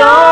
a